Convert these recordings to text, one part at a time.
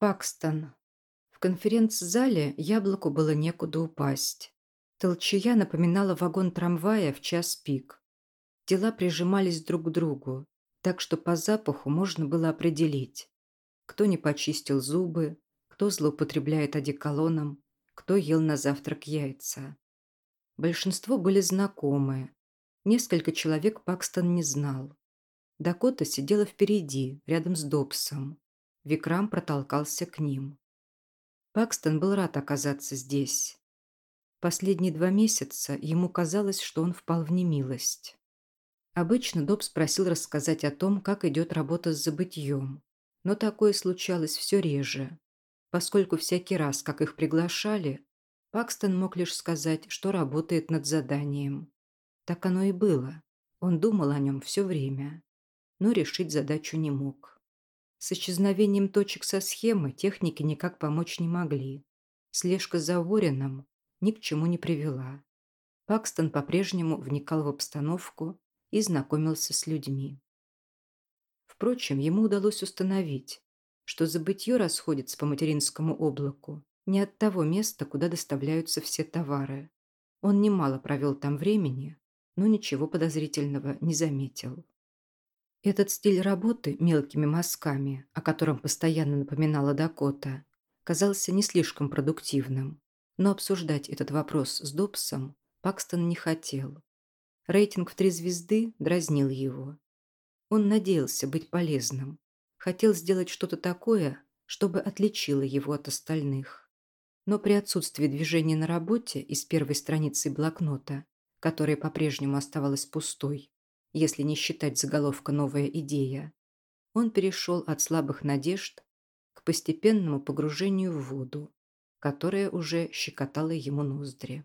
Пакстон. В конференц-зале яблоку было некуда упасть. Толчая напоминала вагон трамвая в час пик. Тела прижимались друг к другу, так что по запаху можно было определить, кто не почистил зубы, кто злоупотребляет одеколоном, кто ел на завтрак яйца. Большинство были знакомые. Несколько человек Пакстон не знал. Дакота сидела впереди, рядом с Добсом. Викрам протолкался к ним. Пакстон был рад оказаться здесь. Последние два месяца ему казалось, что он впал в немилость. Обычно Добс просил рассказать о том, как идет работа с забытьем, но такое случалось все реже, поскольку всякий раз, как их приглашали, Пакстон мог лишь сказать, что работает над заданием. Так оно и было. Он думал о нем все время, но решить задачу не мог. С исчезновением точек со схемы техники никак помочь не могли. Слежка за Ворином ни к чему не привела. Пакстон по-прежнему вникал в обстановку и знакомился с людьми. Впрочем, ему удалось установить, что забытье расходится по материнскому облаку не от того места, куда доставляются все товары. Он немало провел там времени, но ничего подозрительного не заметил. Этот стиль работы мелкими мазками, о котором постоянно напоминала Дакота, казался не слишком продуктивным, но обсуждать этот вопрос с Добсом Пакстон не хотел. Рейтинг в три звезды дразнил его. Он надеялся быть полезным, хотел сделать что-то такое, чтобы отличило его от остальных. Но при отсутствии движения на работе из первой страницы блокнота, которая по-прежнему оставалась пустой, если не считать заголовка «Новая идея», он перешел от слабых надежд к постепенному погружению в воду, которая уже щекотала ему ноздри.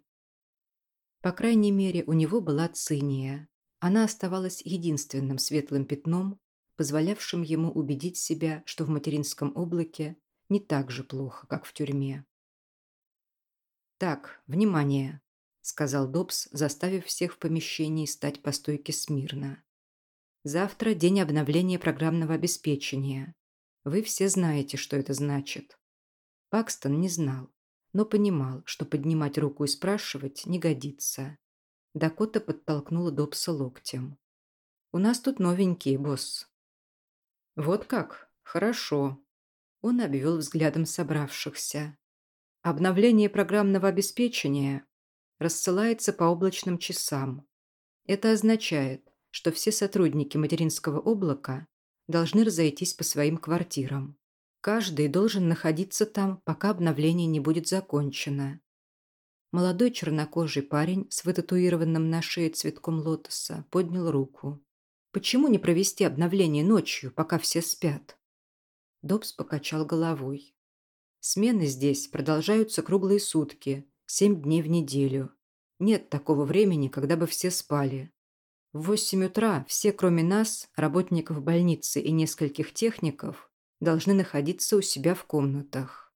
По крайней мере, у него была циния. Она оставалась единственным светлым пятном, позволявшим ему убедить себя, что в материнском облаке не так же плохо, как в тюрьме. «Так, внимание!» Сказал Добс, заставив всех в помещении стать по стойке смирно. Завтра день обновления программного обеспечения. Вы все знаете, что это значит. Пакстон не знал, но понимал, что поднимать руку и спрашивать не годится. Дакота подтолкнула Добса локтем. «У нас тут новенький, босс». «Вот как? Хорошо». Он обвел взглядом собравшихся. «Обновление программного обеспечения рассылается по облачным часам. Это означает, что все сотрудники материнского облака должны разойтись по своим квартирам. Каждый должен находиться там, пока обновление не будет закончено. Молодой чернокожий парень с вытатуированным на шее цветком лотоса поднял руку. «Почему не провести обновление ночью, пока все спят?» Добс покачал головой. «Смены здесь продолжаются круглые сутки, Семь дней в неделю. Нет такого времени, когда бы все спали. В восемь утра все, кроме нас, работников больницы и нескольких техников, должны находиться у себя в комнатах.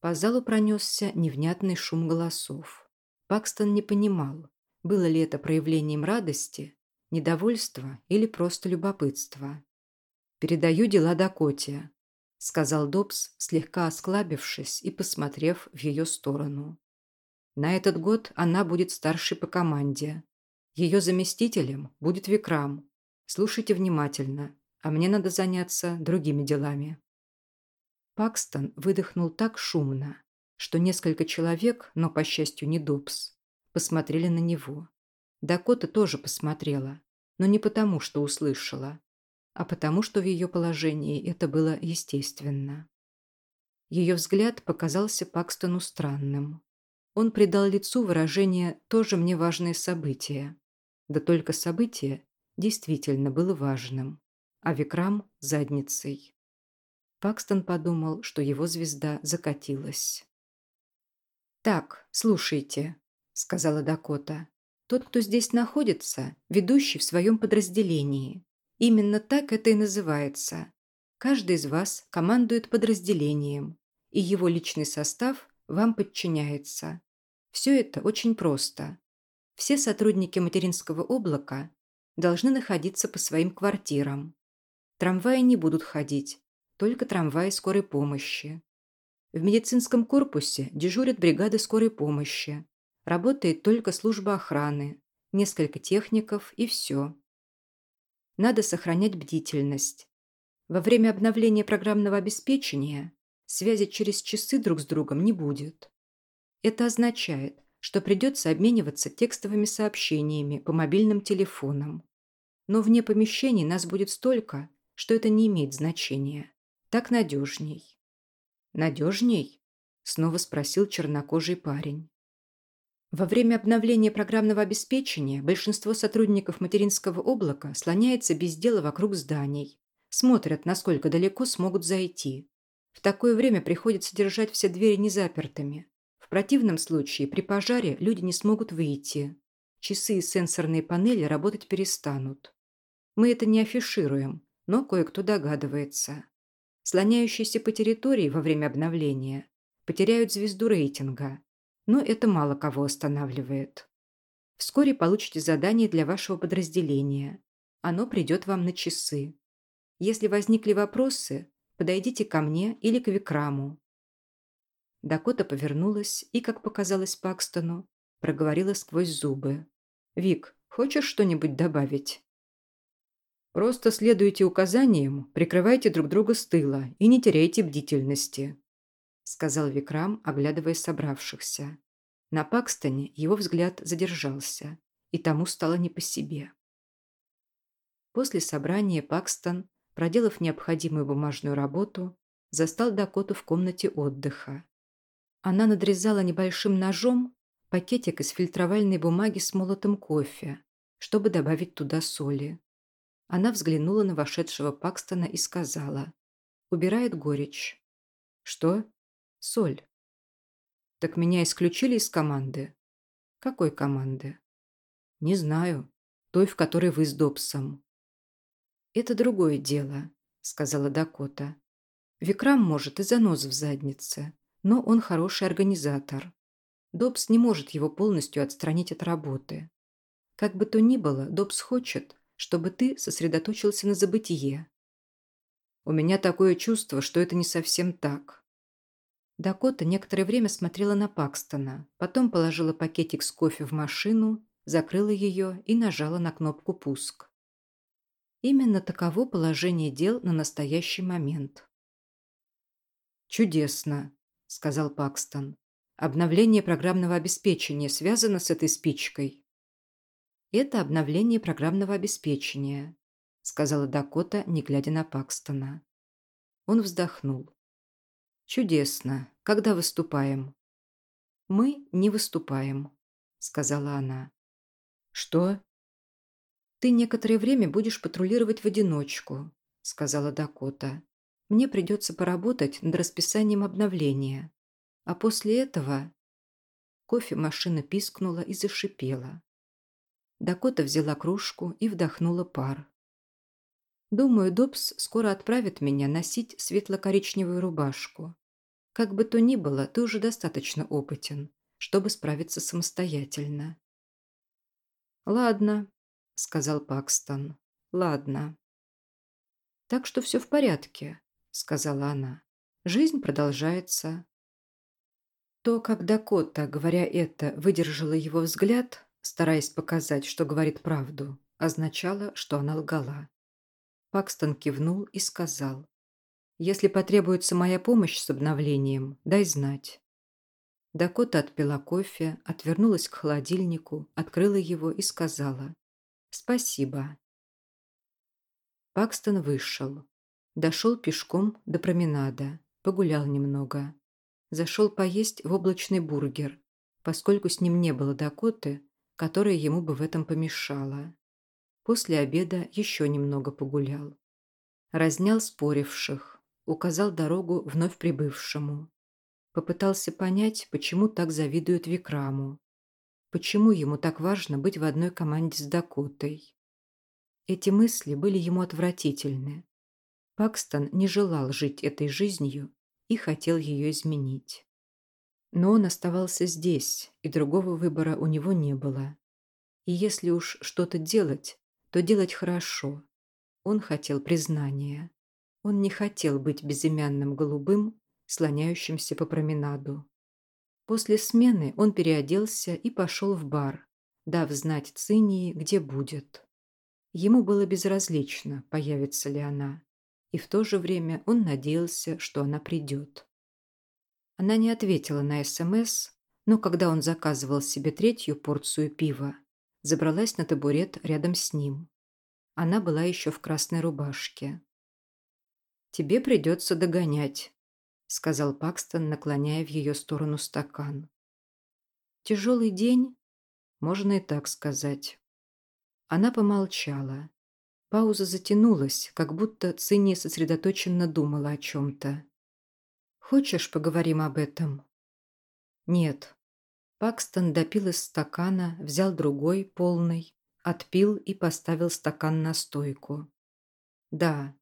По залу пронесся невнятный шум голосов. Пакстон не понимал, было ли это проявлением радости, недовольства или просто любопытства. «Передаю дела Дакоте», – сказал Добс, слегка осклабившись и посмотрев в ее сторону. На этот год она будет старшей по команде. Ее заместителем будет Викрам. Слушайте внимательно, а мне надо заняться другими делами. Пакстон выдохнул так шумно, что несколько человек, но, по счастью, не Добс, посмотрели на него. Дакота тоже посмотрела, но не потому, что услышала, а потому, что в ее положении это было естественно. Ее взгляд показался Пакстону странным. Он придал лицу выражение «тоже мне важное событие». Да только событие действительно было важным, а Викрам – задницей. Пакстон подумал, что его звезда закатилась. «Так, слушайте», – сказала Дакота. «Тот, кто здесь находится, ведущий в своем подразделении. Именно так это и называется. Каждый из вас командует подразделением, и его личный состав вам подчиняется. Все это очень просто. Все сотрудники материнского облака должны находиться по своим квартирам. Трамваи не будут ходить, только трамваи скорой помощи. В медицинском корпусе дежурят бригады скорой помощи. Работает только служба охраны, несколько техников и все. Надо сохранять бдительность. Во время обновления программного обеспечения связи через часы друг с другом не будет. Это означает, что придется обмениваться текстовыми сообщениями по мобильным телефонам. Но вне помещений нас будет столько, что это не имеет значения. Так надежней. Надежней? Снова спросил чернокожий парень. Во время обновления программного обеспечения большинство сотрудников материнского облака слоняется без дела вокруг зданий, смотрят, насколько далеко смогут зайти. В такое время приходится держать все двери незапертыми. В противном случае при пожаре люди не смогут выйти. Часы и сенсорные панели работать перестанут. Мы это не афишируем, но кое-кто догадывается. Слоняющиеся по территории во время обновления потеряют звезду рейтинга, но это мало кого останавливает. Вскоре получите задание для вашего подразделения. Оно придет вам на часы. Если возникли вопросы, подойдите ко мне или к Викраму. Дакота повернулась и, как показалось Пакстону, проговорила сквозь зубы. «Вик, хочешь что-нибудь добавить?» «Просто следуйте указаниям, прикрывайте друг друга с тыла и не теряйте бдительности», сказал Викрам, оглядывая собравшихся. На Пакстоне его взгляд задержался, и тому стало не по себе. После собрания Пакстон, проделав необходимую бумажную работу, застал Дакоту в комнате отдыха. Она надрезала небольшим ножом пакетик из фильтровальной бумаги с молотым кофе, чтобы добавить туда соли. Она взглянула на вошедшего Пакстона и сказала. «Убирает горечь». «Что?» «Соль». «Так меня исключили из команды?» «Какой команды?» «Не знаю. Той, в которой вы с Добсом». «Это другое дело», — сказала Дакота. «Викрам может и занос в заднице, но он хороший организатор. Добс не может его полностью отстранить от работы. Как бы то ни было, Добс хочет, чтобы ты сосредоточился на забытие. У меня такое чувство, что это не совсем так. Дакота некоторое время смотрела на Пакстона, потом положила пакетик с кофе в машину, закрыла ее и нажала на кнопку «Пуск». Именно таково положение дел на настоящий момент. «Чудесно», — сказал Пакстон. «Обновление программного обеспечения связано с этой спичкой». «Это обновление программного обеспечения», — сказала Дакота, не глядя на Пакстона. Он вздохнул. «Чудесно. Когда выступаем?» «Мы не выступаем», — сказала она. «Что?» «Ты некоторое время будешь патрулировать в одиночку», — сказала Дакота. «Мне придется поработать над расписанием обновления. А после этого...» Кофемашина пискнула и зашипела. Дакота взяла кружку и вдохнула пар. «Думаю, Добс скоро отправит меня носить светло-коричневую рубашку. Как бы то ни было, ты уже достаточно опытен, чтобы справиться самостоятельно». «Ладно», — сказал Пакстон. «Ладно». «Так что все в порядке», — сказала она. «Жизнь продолжается». То, как Дакота, говоря это, выдержала его взгляд, стараясь показать, что говорит правду, означало, что она лгала. Пакстон кивнул и сказал, «Если потребуется моя помощь с обновлением, дай знать». Дакота отпила кофе, отвернулась к холодильнику, открыла его и сказала, «Спасибо». Пакстон вышел. Дошел пешком до променада, погулял немного. Зашел поесть в облачный бургер. Поскольку с ним не было Дакоты, которая ему бы в этом помешала. После обеда еще немного погулял. Разнял споривших, указал дорогу вновь прибывшему. Попытался понять, почему так завидуют Викраму. Почему ему так важно быть в одной команде с Дакотой. Эти мысли были ему отвратительны. Пакстон не желал жить этой жизнью и хотел ее изменить. Но он оставался здесь, и другого выбора у него не было. И если уж что-то делать, то делать хорошо. Он хотел признания. Он не хотел быть безымянным голубым, слоняющимся по променаду. После смены он переоделся и пошел в бар, дав знать Цинии, где будет. Ему было безразлично, появится ли она, и в то же время он надеялся, что она придет. Она не ответила на СМС, но когда он заказывал себе третью порцию пива, забралась на табурет рядом с ним. Она была еще в красной рубашке. «Тебе придется догонять», — сказал Пакстон, наклоняя в ее сторону стакан. «Тяжелый день?» «Можно и так сказать». Она помолчала. Пауза затянулась, как будто Цинни сосредоточенно думала о чем-то. «Хочешь, поговорим об этом?» «Нет». Пакстон допил из стакана, взял другой, полный, отпил и поставил стакан на стойку. «Да,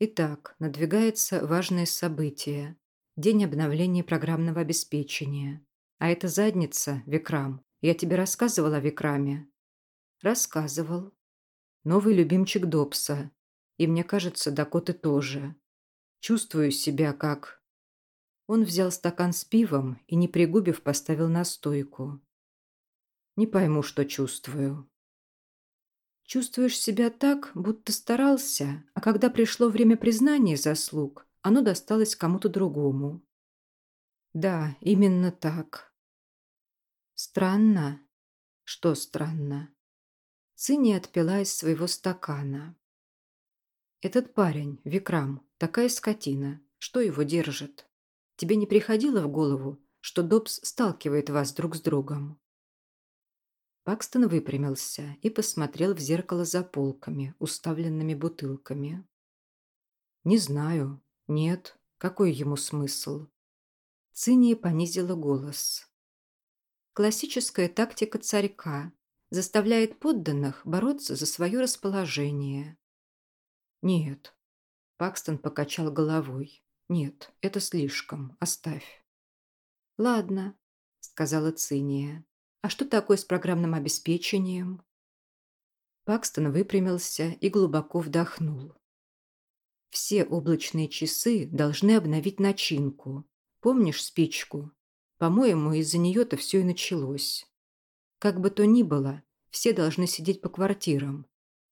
Итак, надвигается важное событие. День обновления программного обеспечения. А это задница, Викрам. Я тебе рассказывал о Викраме? Рассказывал. Новый любимчик Добса. И мне кажется, Дакоты тоже. Чувствую себя как... Он взял стакан с пивом и, не пригубив, поставил на стойку. Не пойму, что чувствую. Чувствуешь себя так, будто старался, а когда пришло время признания заслуг, оно досталось кому-то другому. Да, именно так. Странно. Что странно? Цинни отпила из своего стакана. Этот парень, Викрам, такая скотина. Что его держит? Тебе не приходило в голову, что Добс сталкивает вас друг с другом? Пакстон выпрямился и посмотрел в зеркало за полками, уставленными бутылками. «Не знаю. Нет. Какой ему смысл?» Циния понизила голос. «Классическая тактика царька заставляет подданных бороться за свое расположение». «Нет». Пакстон покачал головой. «Нет, это слишком. Оставь». «Ладно», — сказала Циния. А что такое с программным обеспечением? Пакстон выпрямился и глубоко вдохнул. Все облачные часы должны обновить начинку. Помнишь спичку? По-моему, из-за нее-то все и началось. Как бы то ни было, все должны сидеть по квартирам.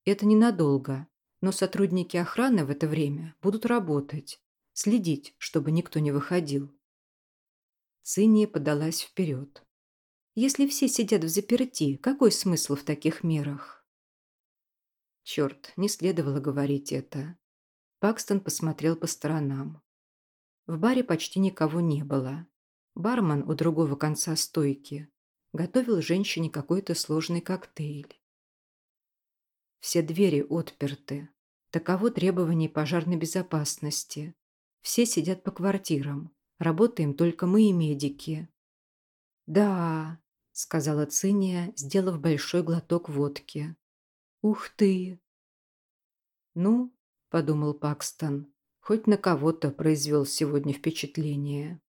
Это ненадолго, но сотрудники охраны в это время будут работать, следить, чтобы никто не выходил. Циния подалась вперед. Если все сидят в заперти, какой смысл в таких мерах? Черт, не следовало говорить это. Пакстон посмотрел по сторонам. В баре почти никого не было. Бармен у другого конца стойки готовил женщине какой-то сложный коктейль. Все двери отперты. Таково требование пожарной безопасности. Все сидят по квартирам. Работаем только мы и медики. Да, — сказала Циния, сделав большой глоток водки. «Ух ты!» «Ну», — подумал Пакстон, — «хоть на кого-то произвел сегодня впечатление».